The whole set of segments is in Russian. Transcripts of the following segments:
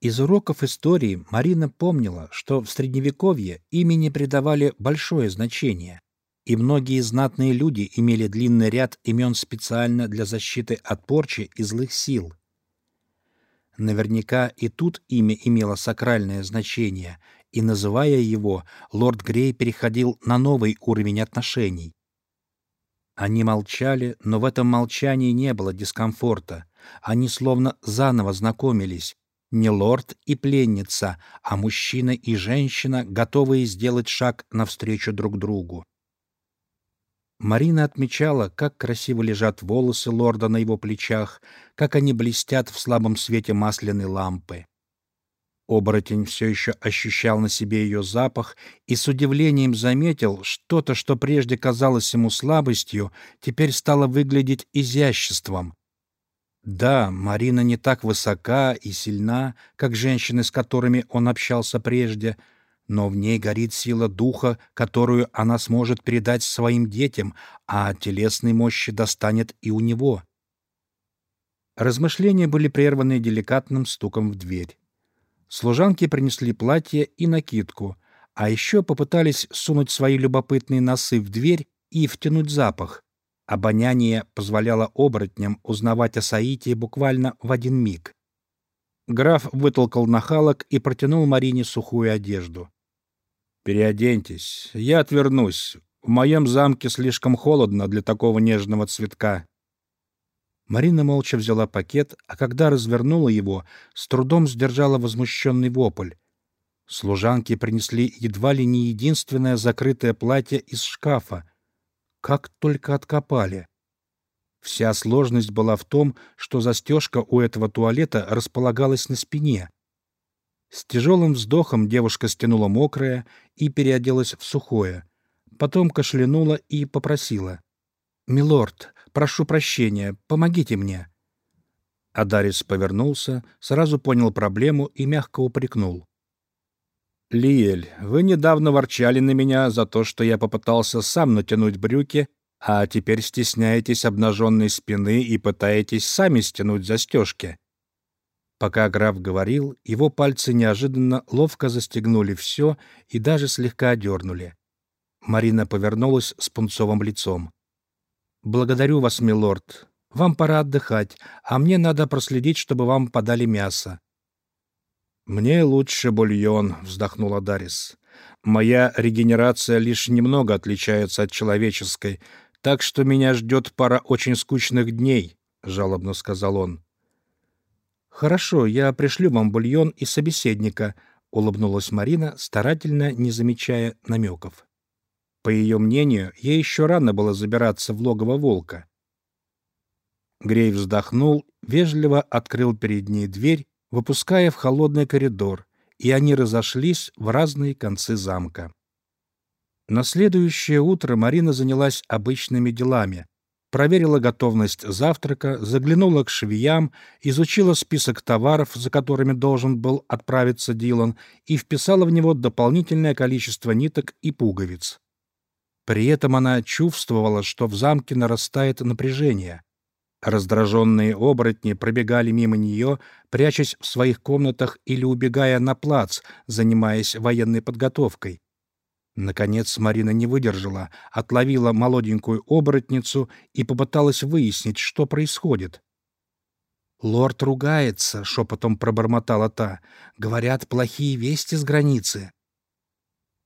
Из уроков истории Марина помнила, что в Средневековье имени придавали большое значение, и многие знатные люди имели длинный ряд имен специально для защиты от порчи и злых сил. Наверняка и тут имя имело сакральное значение, и, называя его, лорд Грей переходил на новый уровень отношений. Они молчали, но в этом молчании не было дискомфорта. Они словно заново знакомились, не лорд и пленница, а мужчина и женщина, готовые сделать шаг навстречу друг другу. Марина отмечала, как красиво лежат волосы лорда на его плечах, как они блестят в слабом свете масляной лампы. Оборотень все еще ощущал на себе ее запах и с удивлением заметил, что-то, что прежде казалось ему слабостью, теперь стало выглядеть изяществом, да, Марина не так высока и сильна, как женщины, с которыми он общался прежде, но в ней горит сила духа, которую она сможет передать своим детям, а телесной мощи достанет и у него. Размышления были прерваны деликатным стуком в дверь. Служанки принесли платье и накидку, а еще попытались сунуть свои любопытные носы в дверь и втянуть запах, Обоняние позволяло оборотням узнавать о Саите буквально в один миг. Граф вытолкал нахалок и протянул Марине сухую одежду. «Переоденьтесь, я отвернусь. В моем замке слишком холодно для такого нежного цветка». Марина молча взяла пакет, а когда развернула его, с трудом сдержала возмущенный вопль. Служанки принесли едва ли не единственное закрытое платье из шкафа, как только откопали. Вся сложность была в том, что застежка у этого туалета располагалась на спине. С тяжелым вздохом девушка стянула мокрое и переоделась в сухое. Потом кашлянула и попросила. «Милорд, прошу прощения, помогите мне». Адарис повернулся, сразу понял проблему и мягко упрекнул. «Лиэль, вы недавно ворчали на меня за то, что я попытался сам натянуть брюки, а теперь стесняетесь обнаженной спины и пытаетесь сами стянуть застежки». Пока граф говорил, его пальцы неожиданно ловко застегнули все и даже слегка одернули. Марина повернулась с пунцовым лицом. «Благодарю вас, милорд. Вам пора отдыхать, а мне надо проследить, чтобы вам подали мясо. «Мне лучше бульон», — вздохнула Дарис. «Моя регенерация лишь немного отличается от человеческой, так что меня ждет пара очень скучных дней», — жалобно сказал он. «Хорошо, я пришлю вам бульон и собеседника», — улыбнулась Марина, старательно не замечая намеков. По ее мнению, ей еще рано было забираться в логово волка. Грей вздохнул, вежливо открыл перед ней дверь выпуская в холодный коридор, и они разошлись в разные концы замка. На следующее утро Марина занялась обычными делами. Проверила готовность завтрака, заглянула к швеям, изучила список товаров, за которыми должен был отправиться Дилан, и вписала в него дополнительное количество ниток и пуговиц. При этом она чувствовала, что в замке нарастает напряжение. Раздраженные оборотни пробегали мимо нее, прячась в своих комнатах или убегая на плац, занимаясь военной подготовкой. Наконец Марина не выдержала, отловила молоденькую оборотницу и попыталась выяснить, что происходит. «Лорд ругается», — шепотом пробормотала та. «Говорят, плохие вести с границы».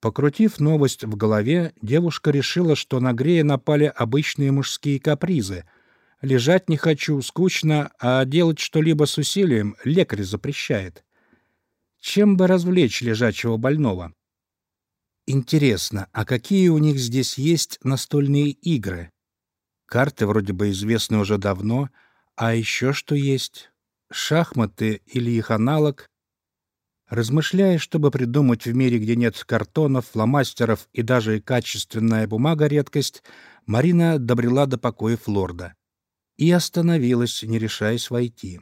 Покрутив новость в голове, девушка решила, что на Грея напали обычные мужские капризы — Лежать не хочу, скучно, а делать что-либо с усилием лекарь запрещает. Чем бы развлечь лежачего больного? Интересно, а какие у них здесь есть настольные игры? Карты вроде бы известны уже давно, а еще что есть? Шахматы или их аналог? Размышляя, чтобы придумать в мире, где нет картонов, фломастеров и даже качественная бумага редкость, Марина добрела до покоев лорда и остановилась, не решаясь войти.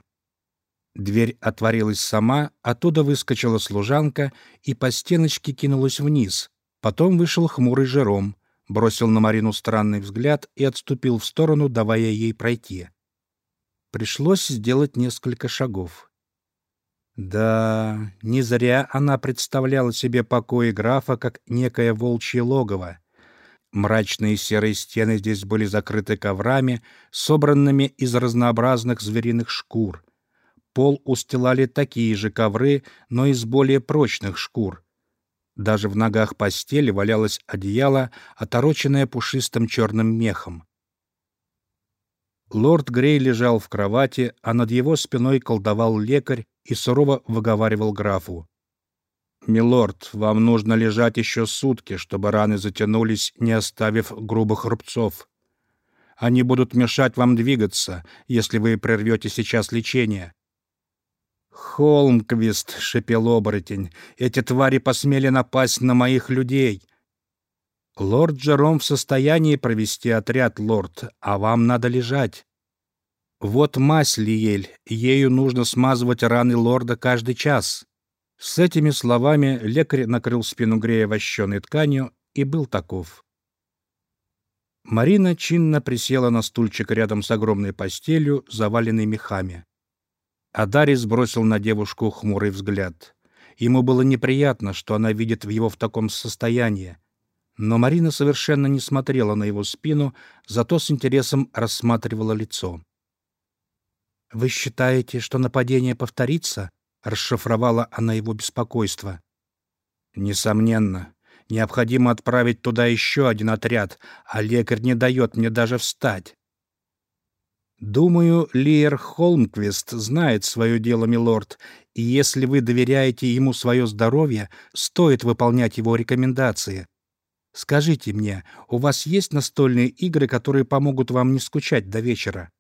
Дверь отворилась сама, оттуда выскочила служанка и по стеночке кинулась вниз. Потом вышел хмурый Жером, бросил на Марину странный взгляд и отступил в сторону, давая ей пройти. Пришлось сделать несколько шагов. Да, не зря она представляла себе покои графа как некое волчье логово. Мрачные серые стены здесь были закрыты коврами, собранными из разнообразных звериных шкур. Пол устилали такие же ковры, но из более прочных шкур. Даже в ногах постели валялось одеяло, отороченное пушистым черным мехом. Лорд Грей лежал в кровати, а над его спиной колдовал лекарь и сурово выговаривал графу. «Милорд, вам нужно лежать еще сутки, чтобы раны затянулись, не оставив грубых рубцов. Они будут мешать вам двигаться, если вы прервете сейчас лечение. «Холмквист!» — шепел оборотень. «Эти твари посмели напасть на моих людей!» «Лорд Джером в состоянии провести отряд, лорд, а вам надо лежать. Вот мазь, Лиель, ею нужно смазывать раны лорда каждый час». С этими словами лекарь накрыл спину Грея вощеной тканью и был таков. Марина чинно присела на стульчик рядом с огромной постелью, заваленной мехами. Адарис бросил на девушку хмурый взгляд. Ему было неприятно, что она видит его в таком состоянии. Но Марина совершенно не смотрела на его спину, зато с интересом рассматривала лицо. «Вы считаете, что нападение повторится?» — расшифровала она его беспокойство. «Несомненно. Необходимо отправить туда еще один отряд, а лекарь не дает мне даже встать. Думаю, Лиер Холмквист знает свое дело, милорд, и если вы доверяете ему свое здоровье, стоит выполнять его рекомендации. Скажите мне, у вас есть настольные игры, которые помогут вам не скучать до вечера?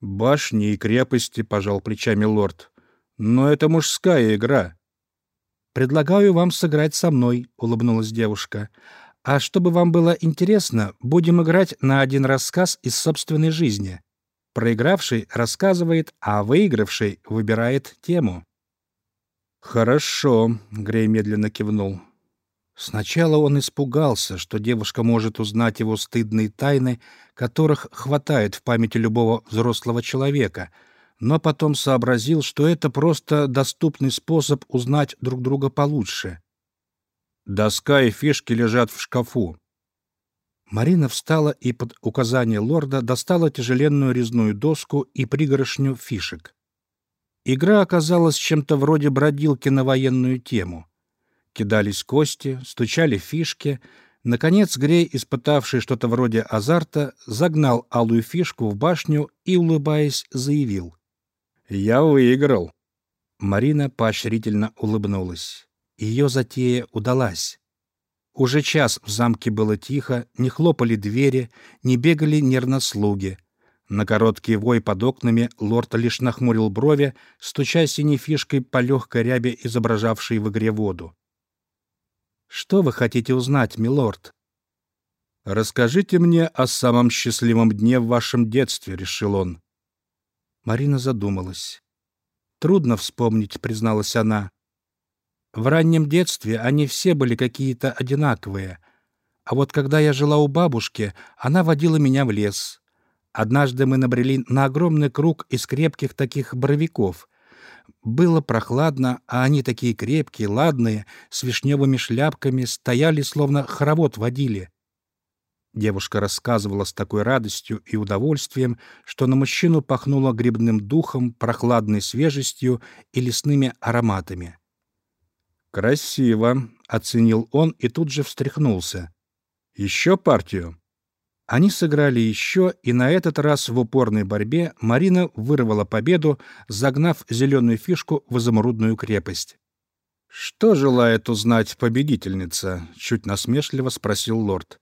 Башни и крепости, пожал плечами лорд. Но это мужская игра. Предлагаю вам сыграть со мной, улыбнулась девушка. А чтобы вам было интересно, будем играть на один рассказ из собственной жизни. Проигравший рассказывает, а выигравший выбирает тему. «Хорошо», — Грей медленно кивнул. Сначала он испугался, что девушка может узнать его стыдные тайны, которых хватает в памяти любого взрослого человека, но потом сообразил, что это просто доступный способ узнать друг друга получше. Доска и фишки лежат в шкафу. Марина встала и под указание лорда достала тяжеленную резную доску и пригоршню фишек. Игра оказалась чем-то вроде бродилки на военную тему. Кидались кости, стучали фишки. Наконец Грей, испытавший что-то вроде азарта, загнал алую фишку в башню и, улыбаясь, заявил. «Я выиграл». Марина поощрительно улыбнулась. Ее затея удалась. Уже час в замке было тихо, не хлопали двери, не бегали нервно слуги. На короткий вой под окнами лорд лишь нахмурил брови, стуча синей фишкой по легкой рябе, изображавшей в игре воду. «Что вы хотите узнать, милорд?» «Расскажите мне о самом счастливом дне в вашем детстве», — решил он. Марина задумалась. «Трудно вспомнить», — призналась она. В раннем детстве они все были какие-то одинаковые. А вот когда я жила у бабушки, она водила меня в лес. Однажды мы набрели на огромный круг из крепких таких боровиков. Было прохладно, а они такие крепкие, ладные, с вишневыми шляпками, стояли, словно хоровод водили. Девушка рассказывала с такой радостью и удовольствием, что на мужчину пахнуло грибным духом, прохладной свежестью и лесными ароматами. «Красиво», — оценил он и тут же встряхнулся. «Еще партию?» Они сыграли еще, и на этот раз в упорной борьбе Марина вырвала победу, загнав зеленую фишку в изумрудную крепость. «Что желает узнать победительница?» — чуть насмешливо спросил лорд.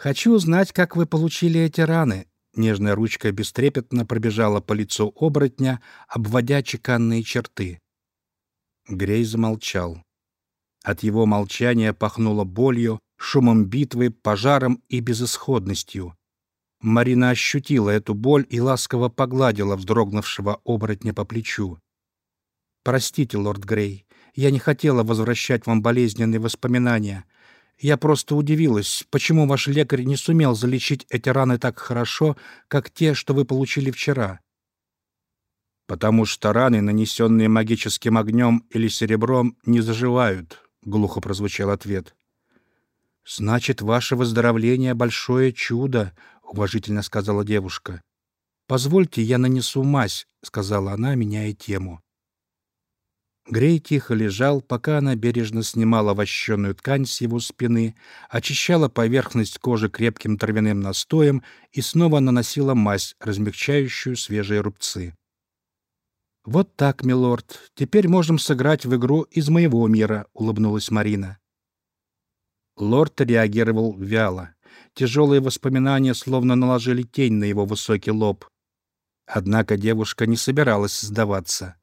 «Хочу узнать, как вы получили эти раны». Нежная ручка бестрепетно пробежала по лицу оборотня, обводя чеканные черты. Грей замолчал. От его молчания пахнуло болью, шумом битвы, пожаром и безысходностью. Марина ощутила эту боль и ласково погладила вздрогнувшего оборотня по плечу. «Простите, лорд Грей, я не хотела возвращать вам болезненные воспоминания. Я просто удивилась, почему ваш лекарь не сумел залечить эти раны так хорошо, как те, что вы получили вчера. «Потому что раны, нанесенные магическим огнем или серебром, не заживают», — глухо прозвучал ответ. «Значит, ваше выздоровление — большое чудо», — уважительно сказала девушка. «Позвольте, я нанесу мазь», — сказала она, меняя тему. Грей тихо лежал, пока она бережно снимала вощеную ткань с его спины, очищала поверхность кожи крепким травяным настоем и снова наносила мазь, размягчающую свежие рубцы. «Вот так, милорд, теперь можем сыграть в игру из моего мира», — улыбнулась Марина. Лорд реагировал вяло. Тяжелые воспоминания словно наложили тень на его высокий лоб. Однако девушка не собиралась сдаваться.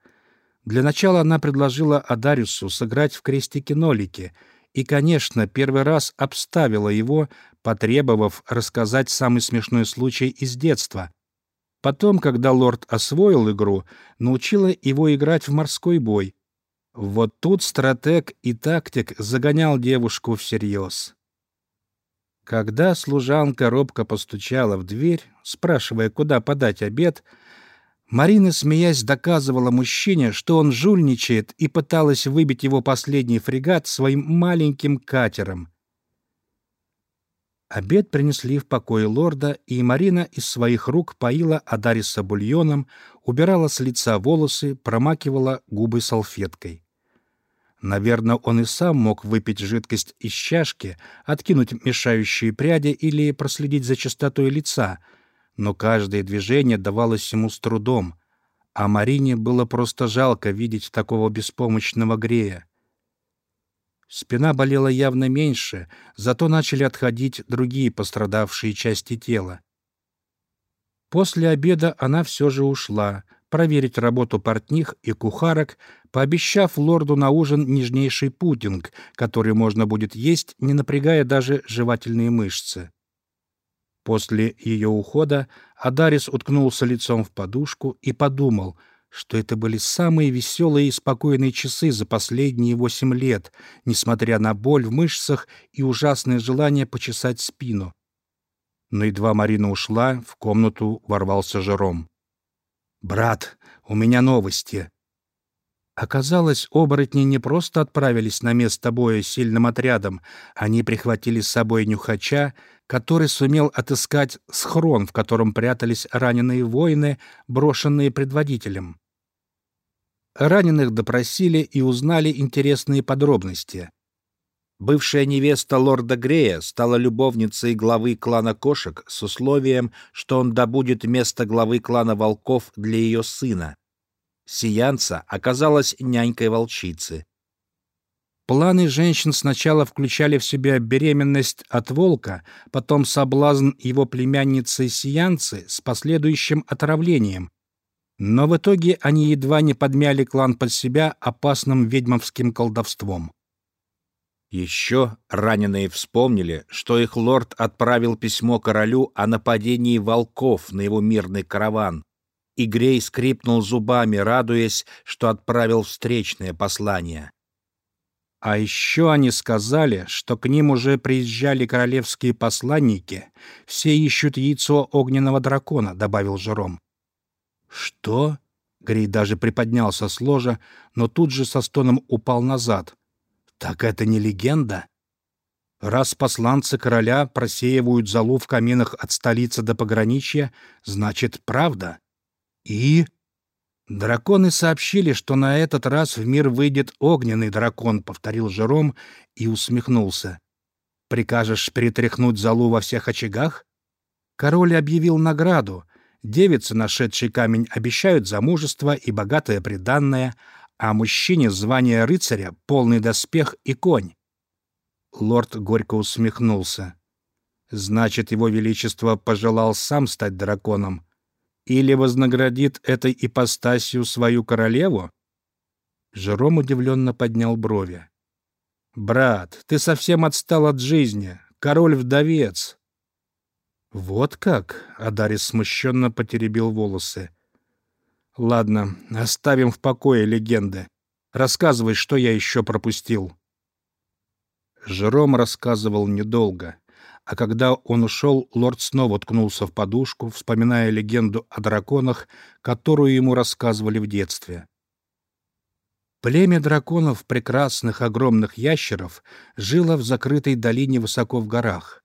Для начала она предложила Адариусу сыграть в крестике-нолике и, конечно, первый раз обставила его, потребовав рассказать самый смешной случай из детства. Потом, когда лорд освоил игру, научила его играть в морской бой. Вот тут стратег и тактик загонял девушку всерьез. Когда служанка робко постучала в дверь, спрашивая, куда подать обед, — Марина, смеясь, доказывала мужчине, что он жульничает, и пыталась выбить его последний фрегат своим маленьким катером. Обед принесли в покое лорда, и Марина из своих рук поила Адариса бульоном, убирала с лица волосы, промакивала губы салфеткой. Наверное, он и сам мог выпить жидкость из чашки, откинуть мешающие пряди или проследить за чистотой лица — но каждое движение давалось ему с трудом, а Марине было просто жалко видеть такого беспомощного Грея. Спина болела явно меньше, зато начали отходить другие пострадавшие части тела. После обеда она все же ушла, проверить работу портних и кухарок, пообещав лорду на ужин нежнейший пудинг, который можно будет есть, не напрягая даже жевательные мышцы. После ее ухода Адарис уткнулся лицом в подушку и подумал, что это были самые веселые и спокойные часы за последние восемь лет, несмотря на боль в мышцах и ужасное желание почесать спину. Но едва Марина ушла, в комнату ворвался Жером. «Брат, у меня новости!» Оказалось, оборотни не просто отправились на место боя сильным отрядом, они прихватили с собой нюхача, который сумел отыскать схрон, в котором прятались раненые воины, брошенные предводителем. Раненых допросили и узнали интересные подробности. Бывшая невеста лорда Грея стала любовницей главы клана кошек с условием, что он добудет место главы клана волков для ее сына. Сиянца оказалась нянькой волчицы. Планы женщин сначала включали в себя беременность от волка, потом соблазн его племянницы Сиянцы с последующим отравлением. Но в итоге они едва не подмяли клан под себя опасным ведьмовским колдовством. Еще раненые вспомнили, что их лорд отправил письмо королю о нападении волков на его мирный караван, и Грей скрипнул зубами, радуясь, что отправил встречное послание. А еще они сказали, что к ним уже приезжали королевские посланники. Все ищут яйцо огненного дракона, — добавил Жером. Что? Грей даже приподнялся с ложа, но тут же со стоном упал назад. Так это не легенда? Раз посланцы короля просеивают залу в каминах от столицы до пограничья, значит, правда. И... «Драконы сообщили, что на этот раз в мир выйдет огненный дракон», — повторил Жером и усмехнулся. «Прикажешь перетряхнуть залу во всех очагах?» Король объявил награду. Девицы, нашедшие камень, обещают замужество и богатое приданное, а мужчине звание рыцаря, полный доспех и конь. Лорд горько усмехнулся. «Значит, его величество пожелал сам стать драконом?» Или вознаградит этой ипостасью свою королеву? Жером удивленно поднял брови. «Брат, ты совсем отстал от жизни. Король-вдовец». «Вот как?» — Адарис смущенно потеребил волосы. «Ладно, оставим в покое легенды. Рассказывай, что я еще пропустил». Жером рассказывал недолго. А когда он ушел, лорд снова ткнулся в подушку, вспоминая легенду о драконах, которую ему рассказывали в детстве. Племя драконов, прекрасных огромных ящеров, жило в закрытой долине высоко в горах.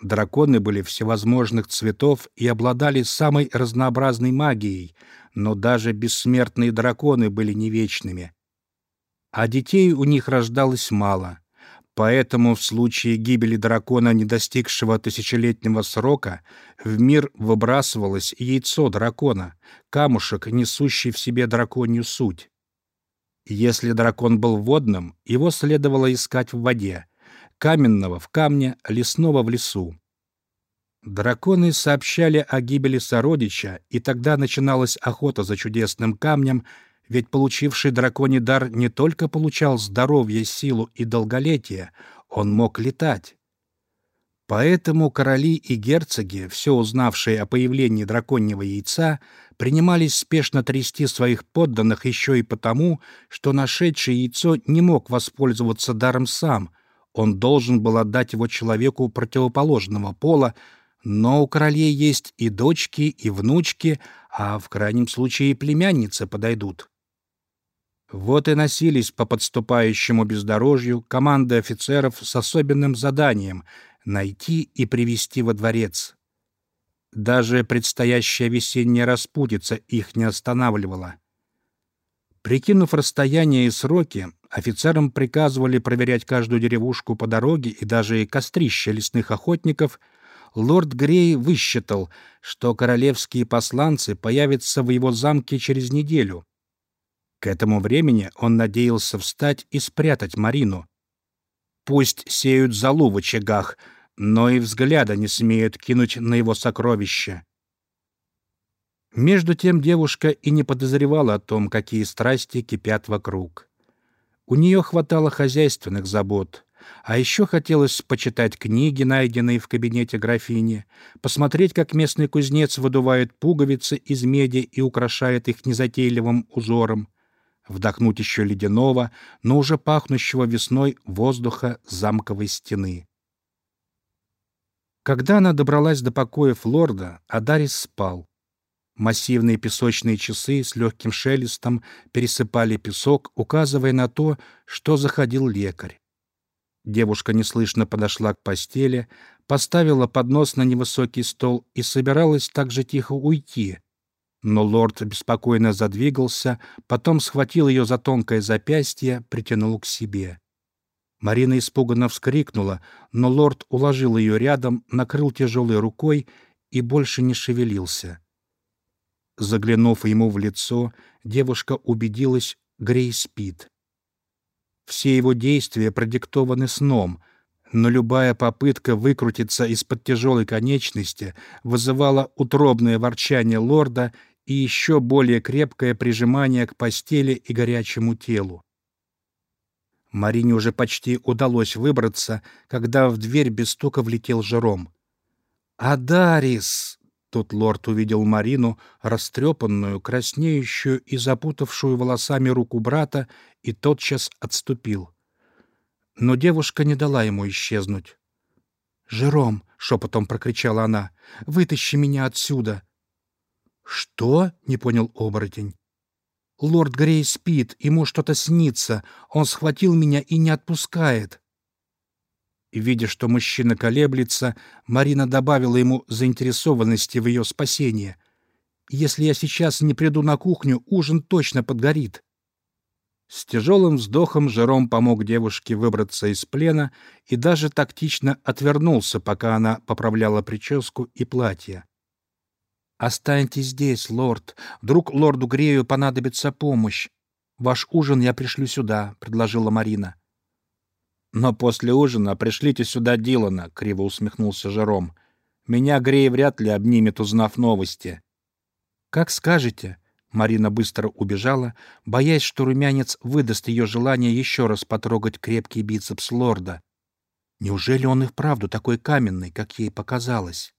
Драконы были всевозможных цветов и обладали самой разнообразной магией, но даже бессмертные драконы были не вечными. А детей у них рождалось мало. Поэтому в случае гибели дракона, не достигшего тысячелетнего срока, в мир выбрасывалось яйцо дракона, камушек, несущий в себе драконью суть. Если дракон был водным, его следовало искать в воде, каменного в камне, лесного в лесу. Драконы сообщали о гибели сородича, и тогда начиналась охота за чудесным камнем — ведь получивший драконий дар не только получал здоровье, силу и долголетие, он мог летать. Поэтому короли и герцоги, все узнавшие о появлении драконьего яйца, принимались спешно трясти своих подданных еще и потому, что нашедший яйцо не мог воспользоваться даром сам, он должен был отдать его человеку противоположного пола, но у королей есть и дочки, и внучки, а в крайнем случае и племянницы подойдут. Вот и носились по подступающему бездорожью команды офицеров с особенным заданием — найти и привести во дворец. Даже предстоящая весенняя распутица их не останавливала. Прикинув расстояние и сроки, офицерам приказывали проверять каждую деревушку по дороге и даже кострища лесных охотников, лорд Грей высчитал, что королевские посланцы появятся в его замке через неделю — к этому времени он надеялся встать и спрятать Марину. Пусть сеют залу в очагах, но и взгляда не смеют кинуть на его сокровища. Между тем девушка и не подозревала о том, какие страсти кипят вокруг. У нее хватало хозяйственных забот, а еще хотелось почитать книги, найденные в кабинете графини, посмотреть, как местный кузнец выдувает пуговицы из меди и украшает их незатейливым узором, вдохнуть еще ледяного, но уже пахнущего весной воздуха замковой стены. Когда она добралась до покоев лорда, Адарис спал. Массивные песочные часы с легким шелестом пересыпали песок, указывая на то, что заходил лекарь. Девушка неслышно подошла к постели, поставила поднос на невысокий стол и собиралась так же тихо уйти, но лорд беспокойно задвигался, потом схватил ее за тонкое запястье, притянул к себе. Марина испуганно вскрикнула, но лорд уложил ее рядом, накрыл тяжелой рукой и больше не шевелился. Заглянув ему в лицо, девушка убедилась, Грей спит. Все его действия продиктованы сном, но любая попытка выкрутиться из-под тяжелой конечности вызывала утробное ворчание лорда и еще более крепкое прижимание к постели и горячему телу. Марине уже почти удалось выбраться, когда в дверь без стука влетел Жером. «Адарис!» Тут лорд увидел Марину, растрепанную, краснеющую и запутавшую волосами руку брата, и тотчас отступил. Но девушка не дала ему исчезнуть. «Жером!» — шепотом прокричала она. «Вытащи меня отсюда!» «Что?» — не понял оборотень. «Лорд Грей спит, ему что-то снится. Он схватил меня и не отпускает». Видя, что мужчина колеблется, Марина добавила ему заинтересованности в ее спасении. «Если я сейчас не приду на кухню, ужин точно подгорит». С тяжелым вздохом Жером помог девушке выбраться из плена и даже тактично отвернулся, пока она поправляла прическу и платье. «Останьтесь здесь, лорд. Вдруг лорду Грею понадобится помощь. Ваш ужин я пришлю сюда», — предложила Марина. «Но после ужина пришлите сюда Дилана», — криво усмехнулся Жером. «Меня Грей вряд ли обнимет, узнав новости». «Как скажете». Марина быстро убежала, боясь, что румянец выдаст ее желание еще раз потрогать крепкий бицепс лорда. Неужели он и вправду такой каменный, как ей показалось?